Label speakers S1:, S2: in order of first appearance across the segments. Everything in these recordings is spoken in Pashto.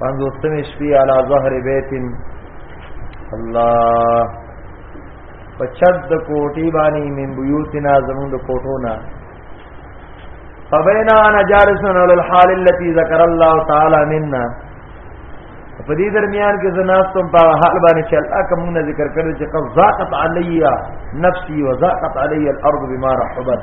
S1: پنځوستم شپې علا ظهر بیت الله پچد د کوټی باندې من بیوتنا زمون د کوټو نه فبینا انا جالسون علی الحال التي ذکر الله تعالی منا په دې درمیان کې زناستم په حال باندې چې الله کوم نه ذکر کړل چې قضاقت علیا نفسي وضاقت علیا الارض بما رحبت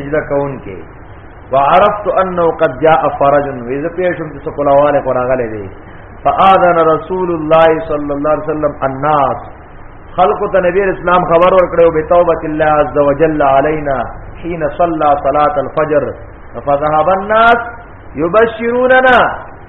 S1: اجدا کون کې وعرفت انه قد جاء فرج ویز پیشم چې سکولاواله قرانغله دی فاذن رسول الله صلی الله علیه وسلم الناس خلق ته نبی اسلام خبر ورکړو به توبه الله عز وجل علينا حين صلى صلاه الفجر فذهب الناس يبشروننا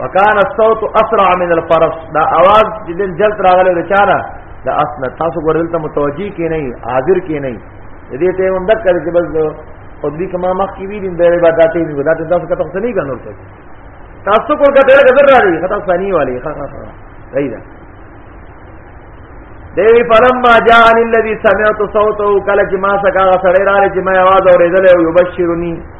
S1: وکان الصوت اسرع من الفرس دا आवाज چې دل جلد راغله د چانه دا اصل تاسو ګورل ته متوجي کې نه حاضر کې نه دې ته هم دک کړی چې بس او دې کما مخ کې وی دین د عبادت نه ودا ته تاسو کته څه نه ګنور څه تاسو کول کته غذر را دي خطا ثاني والی ها ها ها ایدا دیوی فلما جاءن الذي سمعت صوته کله چې ما سکا سره را چې ما आवाज اورېدل او یبشرنی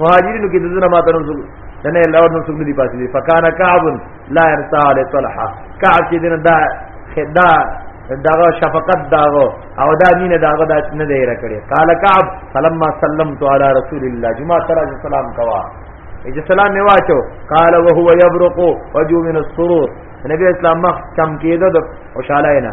S1: مهاجرینو کې د زنه ماته نو څوک نه لور نو څوک نه دی پاتې دي فکان کعب لا يرتا علی طلحه کعب چې دنه دا خدا داغه شفقت داغه او دا مين داغه دا نه دی راکړي قال کعب فلما سلمت على رسول الله جمعه ترى سلام کوا اجه سلام نه واچو قال وهو يبرق وجو من السرور نبی اسلام مخ چمکیده د خوشاله نه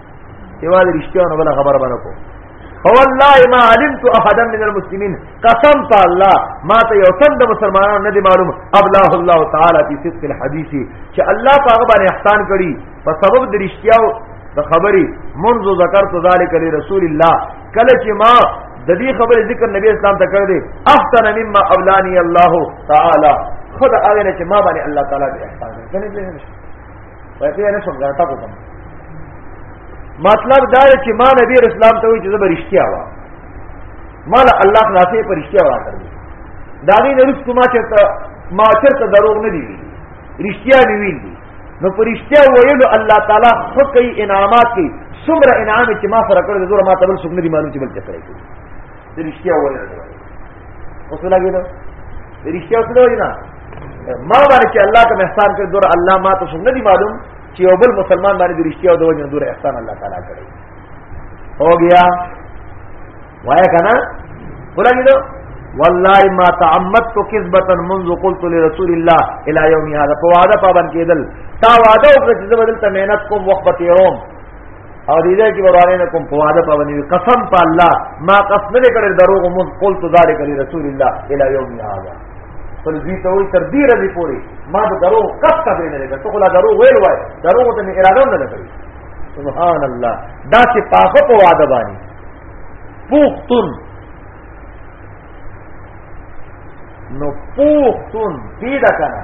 S1: یوازې رښتیا نه بل خبره باندې کو فوالله ما علمت احدا من المسلمين قسم الله ما ته یو تند مسلمانانو نه دی معلوم ابلاه الله تعالی فی صدق الحديث چې الله پاغه باندې احسان کړي په سبب د رښتیاو د خبرې منذ ذکرت ذلك لرسول الله کله چې ما د دې خبرې ذکر نبی اسلام ته کړ دې احسن مما اولانی الله تعالی خدای هغه چې ما باندې الله تعالی به احسان کړي وایي نه څنګه غلطه کوم مطلب دا چې ما نبی رسول الله ته وایي چې زه برشتیا وا مال الله خلاصې پرشتیا وا کړی دا دې نه رسو ما چې ما چرته دروغ نه دی رښتیا دی ویل دي نو پرشتیا ویلو الله تعالی خو کوي انعامات کوي څومره انعام چې ما سره کړو زور ما تبل څوک نه دی معلوم چې بل څه کوي د رښتیا وایي اوس لګي دا د رښتیا څه وایي نه ما باندې چې الله کوم احسان کړ دور الله ما ته څنګه دی معلوم چې یو بل مسلمان باندې د رښتیا او د وجه دور احسان الله تعالی کړی هو گیا وای کنه ولګي دا والله ما تعمدت كذبه منذ قلت لرسول الله الى يوم هذا فوعده پابند کېدل تا وعده وکړ چې زه بدلته مهنت کوم وخت به تیروم او دې دې کې ورانه نه کوم په واده باندې قسم په الله ما قسم نه کړل دروغ مو قول تو ذالک رسول الله الی یوم هذا پر دې ته وي تر دې رضی پوری ما د دروغ کټ ته نه لګا ته خلا دروغ ویل وای دروغ ته اراده نه لګی سبحان الله دا چې پاخه په واده باندې پوختون نو پوختون دې دا کنه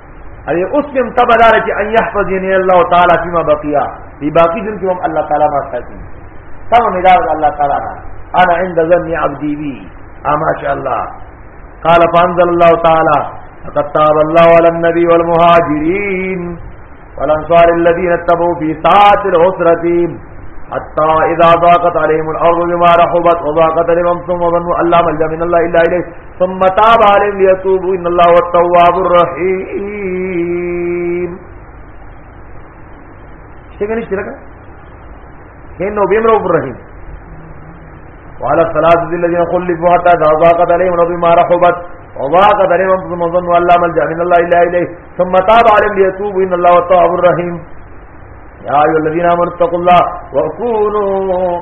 S1: ارے اس میں تبدار کہ ان يحفظني الله تعالی فيما بقيا في باقي دن کہ ہم اللہ تعالی ما ساتھی تم مدار اللہ تعالی انا عند ظن عبدي بي آه، ما شاء الله قال فانزل الله تعالى فقد تاب الله على النبي والمهاجرين والانصار الذين اتبعوا في ساعة العسرة حتى اذا ضاقت عليهم الارض بما رحبت وضاقت عليهم ثم ظنوا ان لا ملجا من الله الا اليه ثم تاب عليهم ليتوبوا ان الله هو التواب الرحيم شيء كان يعني اشتركه لك؟ كانه رؤوف الرحيم وعلى الثلاثه الذين خلفوا حتى ضاقت عليهم الارض بما رحبت وضاقت عليهم انفسهم وظنوا ان لا ملجا من الله الا اليه ثم تاب عليهم ليتوبوا ان الله التواب الرحيم يا ايها الذين امنوا اتقوا الله وكونوا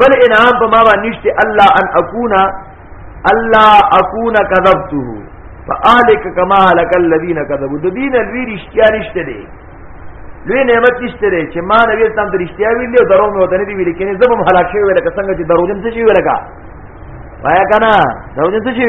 S1: بل انعام په ما باندې نشته الله ان اكونا الله اكونا كذبته فالک کما هلك الذين كذبوا د دین الوی رشتیا نشته دی لوی نعمت نشته دی چې ما نبی تام د رشتیا ویل دی درو مې ودنې دی ویل کینه زبم هلاک شوی ویل څنګه چې درو دم څه شي ویل کا وایا کنه درو دم څه شي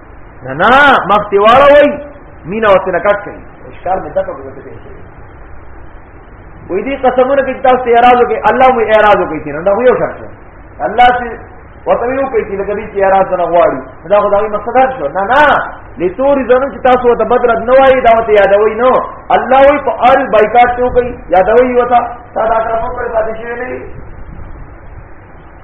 S1: نه نه مخ دی واړه وای مینا وته نه کټ کړي اشکار مې دغه وګورئ وې دې قسمونه کې تاسو اعتراض وکړي الله مو اعتراض وکړي چې نه دا یو شرط الله چې وته یو کوي چې لکه دې چې اعتراض نه غواړي دا خدای مقصد شو نه نه لتوري زنه چې تاسو ته بدر نه وایي دا ته یادوي نو الله وي په اړ بایکاټ ته کوي یادوي وتا تا دا کار په پاتې شي نه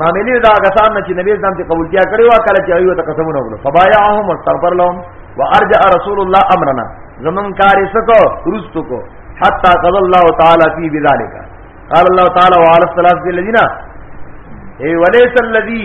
S1: معاملې دا کسان چې نبی اسلام ته قبول کیا کړی وا کله چې ایو ته قسمونه وکړو فبايعهم واستغفر لهم وارجع رسول الله امرنا زمون کار سکو رستو کو حتا قضى الله تعالی فی بذلک قال الله تعالی وعلى الثلاثه الذين اي وليس الذي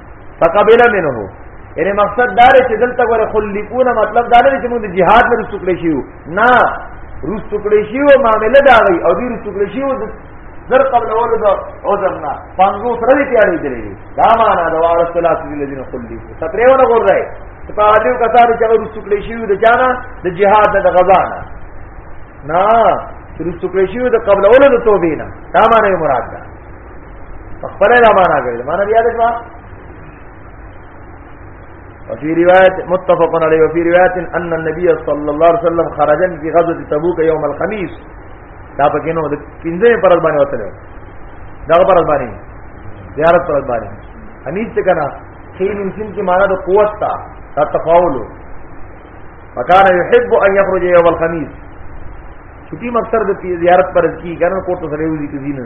S1: فقبل منه یعنی مقصد دا دی چې دلته ور خلیقون مطلب دا دی چې موږ د جهاد نه رسو کړی شو نه رسو کړی شو معاملې دا وی او دې رسو کړی شو در قبل اول دا عذر نه پنځو سره دې تیارې دي دا معنا دا وار رسول الله صلی الله علیه وسلم خلی ستره ونه ګور راي په دې کثارو چې رسو کړی شو د جانا د جهاد نه د غزا نه نه رسو کړی شو د قبل اول د توبې نه دا معنا مراد ده خپل لا معنا کړی معنا بیا د کړه وفي رواية متفق عليه وفي رواية أن النبي صلى الله عليه وسلم خرج في غزوة تبوك يوم الخميس دا پکې نو د پنځه پر باندې وته دا پر باندې زیارت پر باندې حنیف څه کنا خیل انسان کی معنا د قوت تا دا تفاول وکان يحب ان يخرج يوم الخميس چټي مقصد د زیارت پر کی کنه کوټه سره
S2: وځي کزینه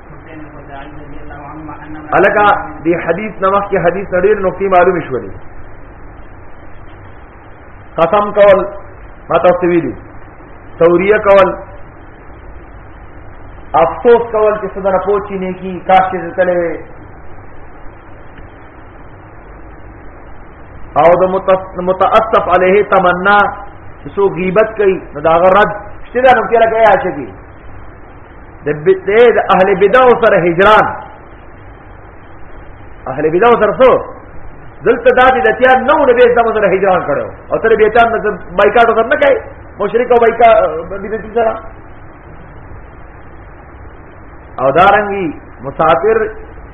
S1: الکه دی حدیث نمخ کې حدیث ډېر نقطې معلوم شولې قسم کول ما تاسو ویلي توریه کول افسوس کول چې صدر پوچی نه کی کاش چې تلې او د متاسف علیه تمنا چې سو غیبت کوي نو دا غرض شته دا نو کېره کوي عاشقي د بدعه د اهل بدع سره هجران اهل بدع سره څو دلته دا دي د تیا نو نبی اسلام سره هجران کړو او تر به تام نه بایکاټ سره نه کوي مشرک او بایکا بدعتي سره او دارنګي مسافر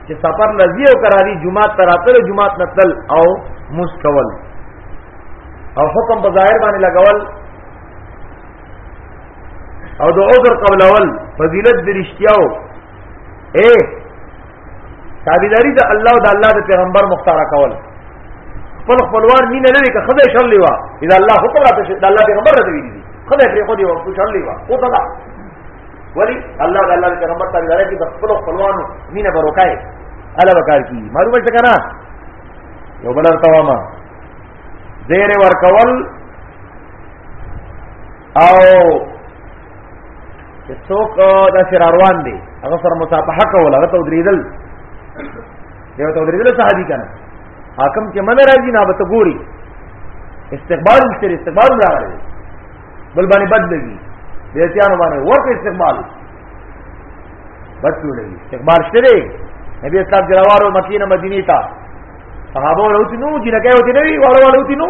S1: چې سفر لذي او قراري جمعه تراتل جمعه نتل او مسکول او حکم بظاهر باندې لګول او د عذر قبل اول فضیلت د رښتیاو اے تابعداري د الله او د الله د پیغمبر مختار کول خپل خپلوان مين نه کې خدای شر لیوا اذا الله حکم راته د الله پیغمبر راته ویلي خدای پرې خو دی او شر لیوا او صدا ولی الله د الله پیغمبر تابعداري کې د خپل خپلوان مين بروکای الا وکړ کی معلومه څه کنه یو بل ارتواما زیر ورکول او چې څوک دا سر روان دي هغه سره مصافحه کوله هغه تودریدل یو تودریدل صحابي کنه حاکم چې من راځي نه به ته ګوري استقبال سره استقبال راغلی بل باندې بد لګي دیتیانو باندې ورته استقبال بد لګي استقبال شته نبی اسلام جلوارو مکینه مدینه تا صحابه ورته نو جنګه ورته نو ورته نو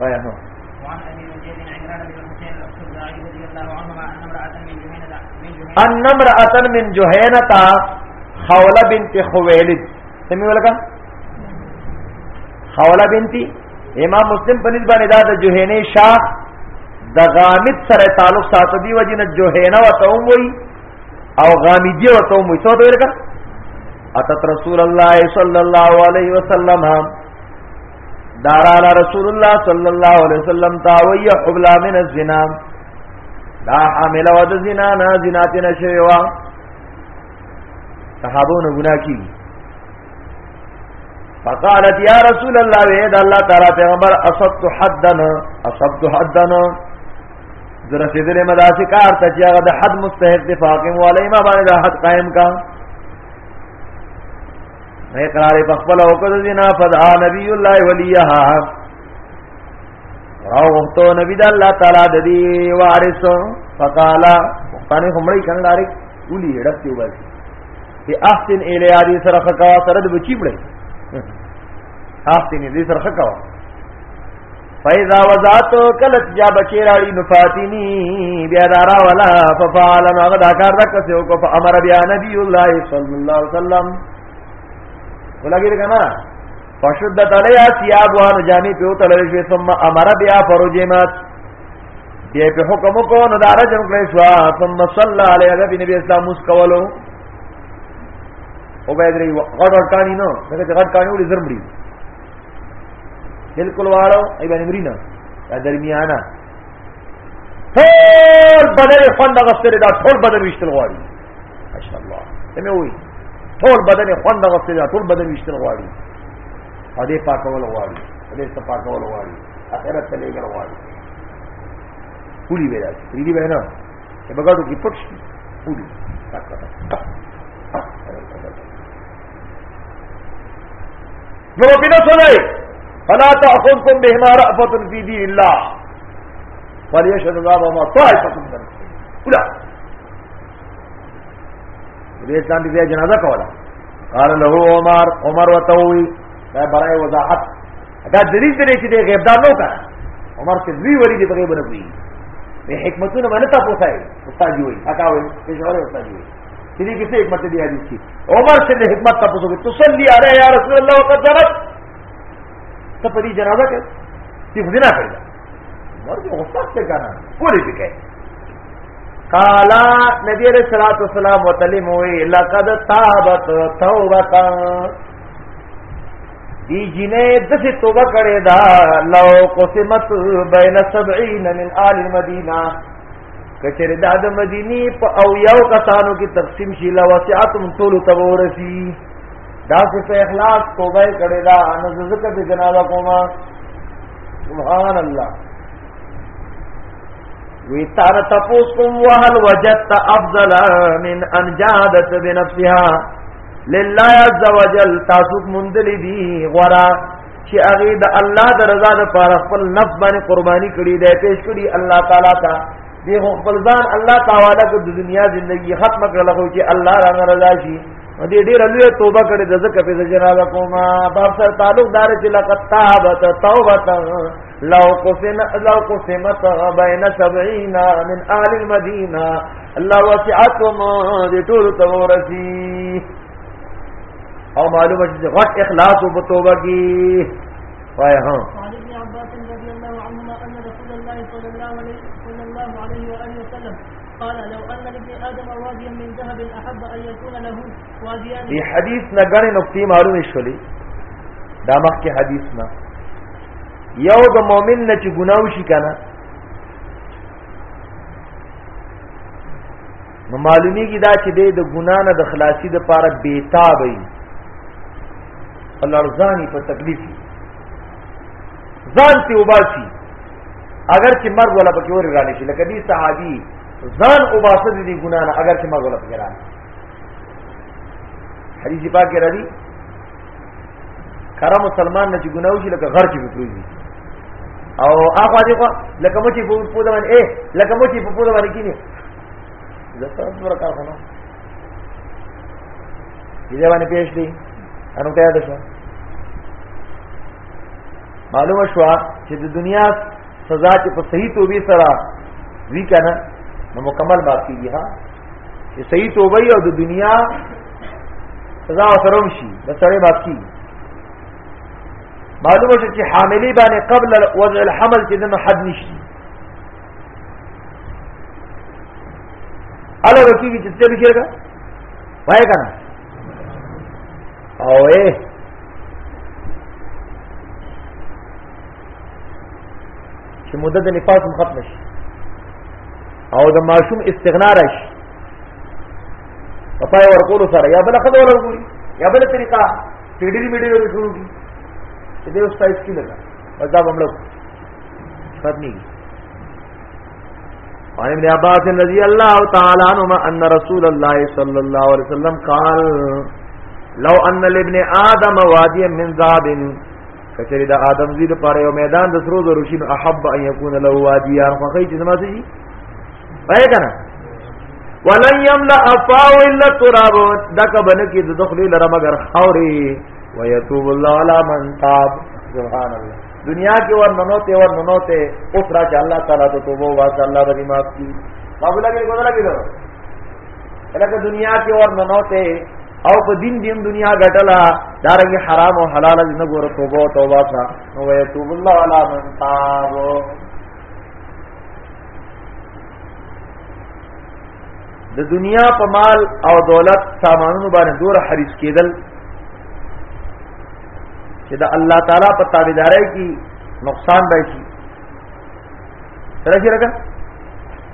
S1: وای
S2: هو ان امرأة من
S1: جهينة خوله بنت خويلد سمي ولکا خوله بنت امام مسلم په نسبت باندې دا د جهينه شاخ د غامد سره تعلق ساتي دی وجنه جهينه وته وي او غامدی وته وي څه ته ورکا اتت رسول الله صلی الله علیه وسلم دارانا رسول الله صلی الله علیه وسلم تا وی حبلا من الزنا دا حامل و د زنا نه زنا ته نشوي وا صحابو نه ګنا کی فقالت یا رسول الله وی دا الله تعالی پیغمبر اصبت حدن اصبت حدن در رسیدلې مداسي کار ته چې هغه د حد مستحق دی فاقم علی ما باندې د حد قائم کا اقرار په خپل او کړه دینا فدا نبی الله ولیها راوته نبی د الله تعالی د دی وارث فقالا پانی همړی کنه ډایرک ولي ډستی وای په احسن الی ادي سره خکوا سره د بچی بړی احسن دې سره خکوا فاذا وزات کلت جا بچی راړي نفاتني بیا دارا ولا ففعل ما غدا کار رکسه او کو امر بیا نبی الله صلی الله علیه وسلم ولګی کنا فشدت علیا ثياب وان جامع په تلل شي ثم امر بیا فرجمت بیا په حکم کو نو دار جن کړی شو ثم صلى عليه نبی نبی اسلام مس کولو او به درې غړ غړ کانی نو دغه غړ کانی ولې زرمړي بالکل واړو ای باندې مرینا دا درمیانا ټول بدن خوند غفتره دا ټول بدن وشتل غواړي ماشاء الله سمې وي ټول بدن خوند غفتره دا ټول بدن وشتل غواړي او دې پاکول غواړي دې صفاکول غواړي اخرت ته لګل غواړي پولی ویلا ریډي وینا چې بغاټو کې پټ شي پولی تاکه جو وہ بنا سو جائے فلا تاخذ کم بے ہمارا فتن فی دین اللہ فلی شد اللہ وما طائف کم بنا اولا نبی اسلام دی بیا جنازہ کولا قال له عمر عمر وتوی دا برای وضاحت دا دلیل دی چې د غیب دا نو کړه عمر چې دوی وری دی په غیب نه کوي به حکمتونه باندې تاسو ته استاد وي اکاوي چې شوره استاد وي چې دې کې څه حکمت دی حدیث کې عمر سے دې حکمت ته پوښتنه کوي تصلي علی یا رسول الله وقد ذرت ته په دې جنازه کې چې فزنا کړی عمر دې غصه څه کنه کولی دې کوي قال نبی علیہ الصلوۃ والسلام وتعالى موي لقد تابت توبه دی جنې د څه توبه کړې دا لو قسمت بین 70 من آل المدینه کچره دا د مدینی په او یو کسانو کې تقسیم شي لا وسعتم طول تبورسی دا څه په اخلاص توبه کړي دا ان زکه به جنازه کوما سبحان الله وی تار تپوس کوم وهل وجدت افضل من ان جادت بنفسها لله عز وجل تاسو مندل دي غرا چې هغه د الله د رضا د پاره خپل نفس باندې قرباني کړي دی پیش کړي الله تعالی ته دی خپل ځان الله تعالی کو د دنیا ژوندۍ ختم کړل خو چې الله را رضا شي دې ډېر لوی توبه کړې د زکه په جنازه کوما باب سر تعلق دار چې لقد تابت توبه لو قسم لو قسمت بين 70 من اهل المدينه الله وسعتهم دې ټول تورثي او معلومه چې غټ اخلاص او توبه کی وای ها دی حدیث نه غړې نقطې معلومې شولې دا مخکې حدیث نه یو د مؤمن نه چې ګناو شي کنه نو معلومیږي دا چې د ګنا نه د خلاصي د پاره بیتاب وي الارزانی په تکلیف ځان ته وباسي اگر چې مرګ ولا پکې ور رانه شي لکه دې صحابي ځان وباسه دې ګنا نه اگر چې مرګ ولا پکې رانه حدیث پاک کې راځي کرا مسلمان نه چې ګناو شي لکه غر کې وکړي او هغه دې لکه مچې په پوزمان اے لکه مچې په پوزمان کې نه زکه پر کار خنو دې باندې پیش دي انو ته یاد شو معلومه شو چې د دنیا سزا چې په صحیح توبې سره وی کنه نو مکمل باقی دی ها چې صحیح توبه او د دنیا سزا سره شي د سړی باقی معلومه چې حاملې باندې قبل وضع الحمل چې دنه حد نشي اله رکی کی چته بکیر کا وای کنه او اے چې مدد نفاس ختم شي او د ماشوم استغنا راشي په پای ورکول سره یا بل خدای ورکوي یا بل طریقہ ټیډری میډری شروع کی دې اوس پایس کی لګا دا بمړو ختمي وعن ابن عباس رضي الله تعالى عنهما ان رسول الله صلى الله عليه وسلم قال لو ان لابن ادم واديا من ذهب کچری دا آدم زید پر یو میدان د سرو زرو شین احب ان یکون له وادیان خو خی چې زما سي پای کنه ولن یملا افاو الا تراب دک بن کی د دخلی لره مگر خوري ويتوب الله على من تاب سبحان الله دنیا کې ور ننوته ور ننوته اوس را چې الله تعالی ته توبه واسه الله به معاف کړي قبول کې ګذر کې درو الکه دنیا کې ور ننوته او په دین دیم دنیا غټلا دارنګ حرام او حلال نه ګور توبه توبه سا نو وي توب الله علی من تاب د دنیا په مال او دولت سامانونو باندې دور حریص کېدل چې د الله تعالی په تابعداري کې نقصان راشي راشي راګه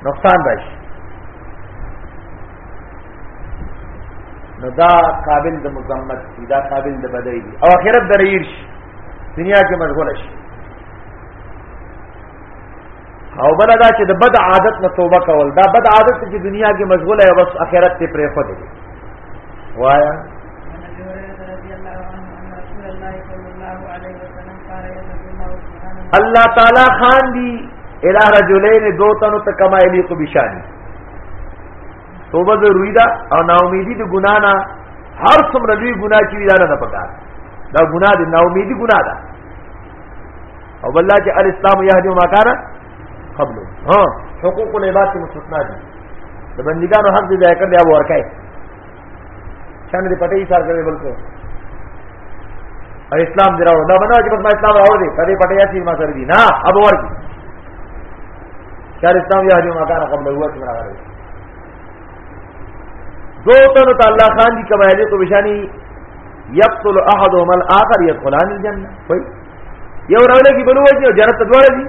S1: نقصان راشي نو دا قابل د مذمت دی دا قابل د بدای دی او اخرت دریر شي دنیا کې مشغول شي او بل دا چې د بد عادت نه توبه کول دا بد عادت چې دنیا کې مشغوله او بس اخرت ته پرې خو دي وایا الله تعالی خان دی الہ رجلین دو تنو ته کما الی کو بشانی توبه ضروری ده او نا امیدی د ګنا نه هر څومره لوی ګنا چې وی دا نه پکار دا ګنا دی نا امیدی ګنا ده او والله چې الاسلام يهدي ما كان قبل ها حقوق العباد کې مستثنا دي د بندګانو حق دې ځای کړ دی او ورکای څنګه دې پټې ایثار کړې بلکې او اسلام دی راو دا بنا چې ما اسلام راو دی پدې پټې یا چې ما سره دي نه اب ورکی شهر اسلام یا حجم مکان قبل هو چې مرا غره دو تن تعالی خان دی کمایلی تو بشانی یقتل احدهم الاخر يدخلان الجنه کوئی یو راوړی کی بلو وځي او جنت ته دواړه دي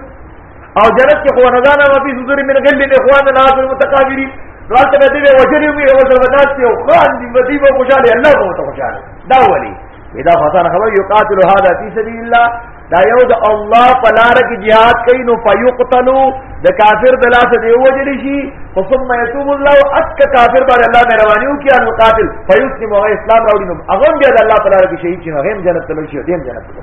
S1: او جنت کې خو رضانا ما فی صدور من غل الاخوان الناس المتقابلین نو هلته به دې وجلې وي او سره بدات یو خان دی ودی به خوشاله الله به ته خوشاله دا ولی دا فسان خبر یقاتل هذا فی سبیل الله دا یو د الله په لار کې jihad کوي نو فیقتلوا د کافر د لاس دی وجل شي ثم يتوب الله اك کافر باندې الله مهرباني وکي ان قاتل فيسلم او اسلام راوړي نو هغه بیا د الله تعالی کې شهید شي هغه جنت ته لشي دیم جنت ته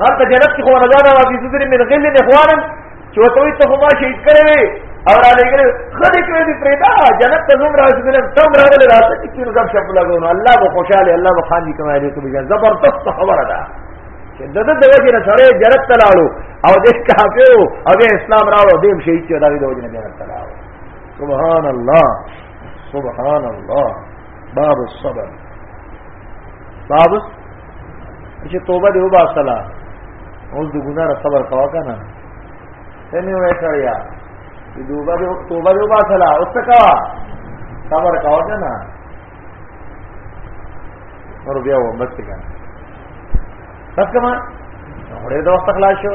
S1: هر ته جنت کې خو نه ځان راځي ذکر من غل اخوانا چې وته وي ته ما شهید کړې او را لګل خدای کې دې پرېدا جنت ته زم راځي دې تم راغل راځي چې څنګه شپ لګونو الله به خوشاله الله به خان دي کمایې ته به زبردست خبره ده چې د د وجه نه سره جرت تلاړو او د کافر او د اسلام راو دیم شهید چې دا د وجه نه جرت تلاړو سبحان الله سبحان الله باب الصبر باب چې توبه دی وبا صلا اوس د ګناه را صبر کوا کنه سمې وای کړیا چې توبه دی توبه دی وبا صلا اوس کا صبر کوا کنه اور بیا و بس څنګه بس کما اورې دا وخت خلاص شو